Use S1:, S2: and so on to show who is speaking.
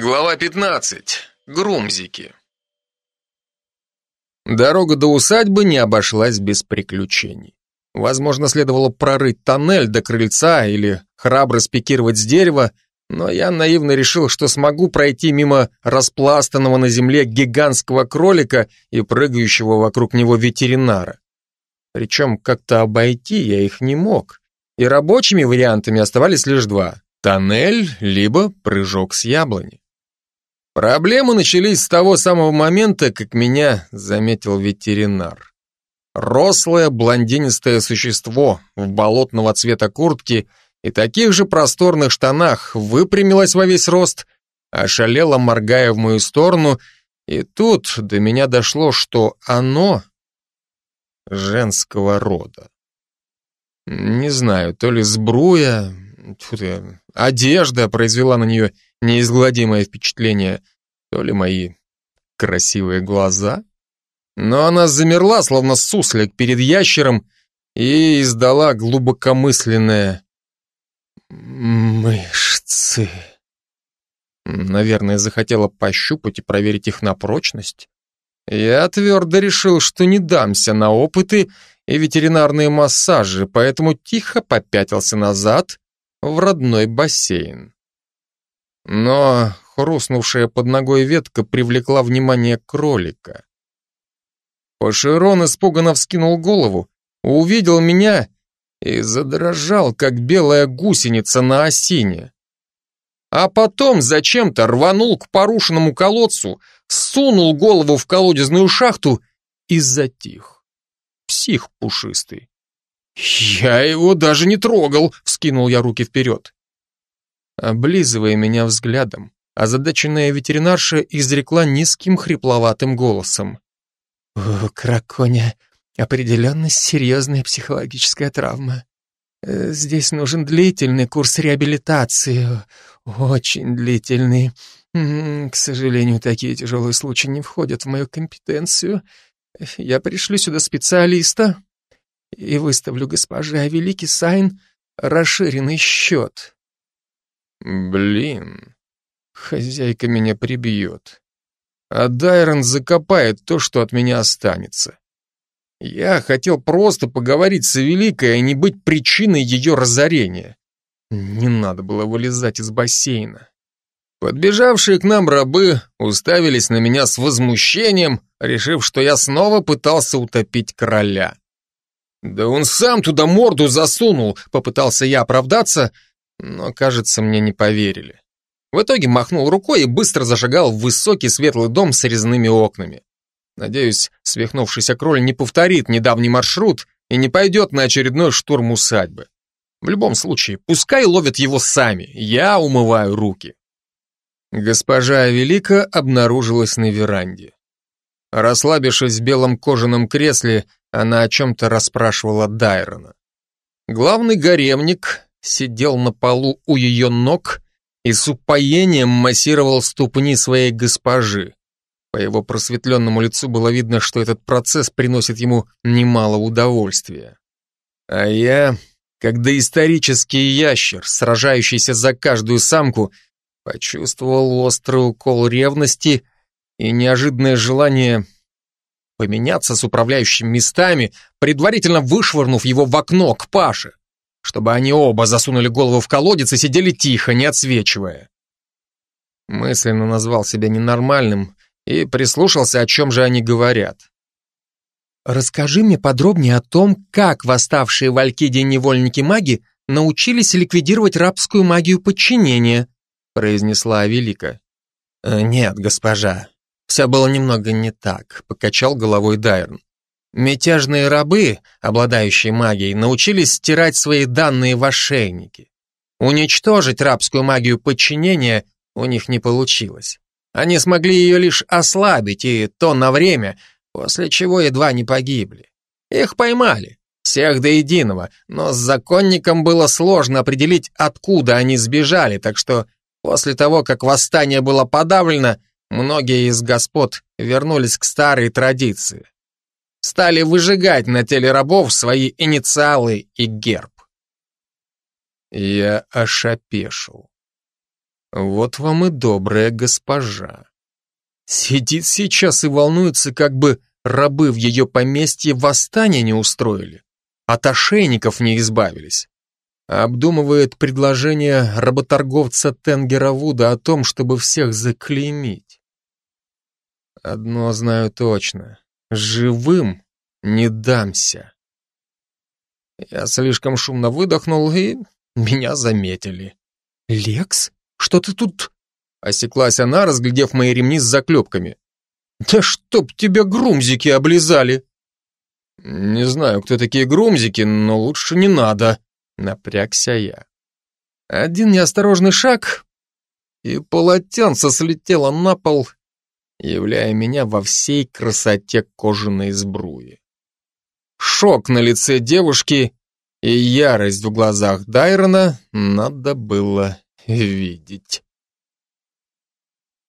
S1: Глава 15. Грумзики. Дорога до усадьбы не обошлась без приключений. Возможно, следовало прорыть тоннель до крыльца или храбро спикировать с дерева, но я наивно решил, что смогу пройти мимо распластанного на земле гигантского кролика и прыгающего вокруг него ветеринара. Причем как-то обойти я их не мог, и рабочими вариантами оставались лишь два — тоннель, либо прыжок с яблони. Проблемы начались с того самого момента, как меня заметил ветеринар. Рослое блондинистое существо в болотного цвета куртки и таких же просторных штанах выпрямилось во весь рост, ошалело, моргая в мою сторону, и тут до меня дошло, что оно женского рода. Не знаю, то ли сбруя, одежда произвела на нее неизгладимое впечатление, то ли мои красивые глаза. Но она замерла, словно суслик перед ящером, и издала глубокомысленное «Мышцы». Наверное, захотела пощупать и проверить их на прочность. Я твердо решил, что не дамся на опыты и ветеринарные массажи, поэтому тихо попятился назад в родной бассейн. Но хрустнувшая под ногой ветка привлекла внимание кролика. Пашерон испуганно вскинул голову, увидел меня и задрожал, как белая гусеница на осине. А потом зачем-то рванул к порушенному колодцу, сунул голову в колодезную шахту и затих. Псих пушистый. «Я его даже не трогал!» — вскинул я руки вперед. Облизывая меня взглядом, озадаченная ветеринарша изрекла низким хрипловатым голосом. «У Краконя определенно серьезная психологическая травма. Э, здесь нужен длительный курс реабилитации, очень длительный. К сожалению, такие тяжелые случаи не входят в мою компетенцию. Я пришлю сюда специалиста и выставлю госпоже Великий Сайн расширенный счет. Блин, хозяйка меня прибьет. А Дайрон закопает то, что от меня останется. Я хотел просто поговорить с Великой, а не быть причиной ее разорения. Не надо было вылезать из бассейна. Подбежавшие к нам рабы уставились на меня с возмущением, решив, что я снова пытался утопить короля. «Да он сам туда морду засунул», — попытался я оправдаться, но, кажется, мне не поверили. В итоге махнул рукой и быстро зашагал в высокий светлый дом с резными окнами. Надеюсь, свихнувшийся кроль не повторит недавний маршрут и не пойдет на очередной штурм усадьбы. В любом случае, пускай ловят его сами, я умываю руки. Госпожа Велика обнаружилась на веранде. Расслабившись в белом кожаном кресле, она о чем-то расспрашивала Дайрона. Главный гаремник сидел на полу у ее ног и с упоением массировал ступни своей госпожи. По его просветленному лицу было видно, что этот процесс приносит ему немало удовольствия. А я, как доисторический ящер, сражающийся за каждую самку, почувствовал острый укол ревности и неожиданное желание поменяться с управляющим местами, предварительно вышвырнув его в окно к Паше чтобы они оба засунули голову в колодец и сидели тихо, не отсвечивая. Мысленно назвал себя ненормальным и прислушался, о чем же они говорят. «Расскажи мне подробнее о том, как восставшие в Алькиде невольники-маги научились ликвидировать рабскую магию подчинения», произнесла Авелика. «Э, «Нет, госпожа, все было немного не так», покачал головой Дайрн. Мятежные рабы, обладающие магией, научились стирать свои данные в ошейники. Уничтожить рабскую магию подчинения у них не получилось. Они смогли ее лишь ослабить, и то на время, после чего едва не погибли. Их поймали, всех до единого, но с законником было сложно определить, откуда они сбежали, так что после того, как восстание было подавлено, многие из господ вернулись к старой традиции стали выжигать на теле рабов свои инициалы и герб. Я ошапешил. Вот вам и добрая госпожа. Сидит сейчас и волнуется, как бы рабы в ее поместье восстание не устроили, от ошейников не избавились. Обдумывает предложение работорговца Тенгера Вуда о том, чтобы всех заклеймить. Одно знаю точно. Живым не дамся. Я слишком шумно выдохнул, и меня заметили. «Лекс, что ты тут...» Осеклась она, разглядев мои ремни с заклепками. «Да чтоб тебя грумзики облизали!» «Не знаю, кто такие грумзики, но лучше не надо», — напрягся я. Один неосторожный шаг, и полотенце слетело на пол, являя меня во всей красоте кожаной сбруи. Шок на лице девушки и ярость в глазах Дайрона надо было видеть.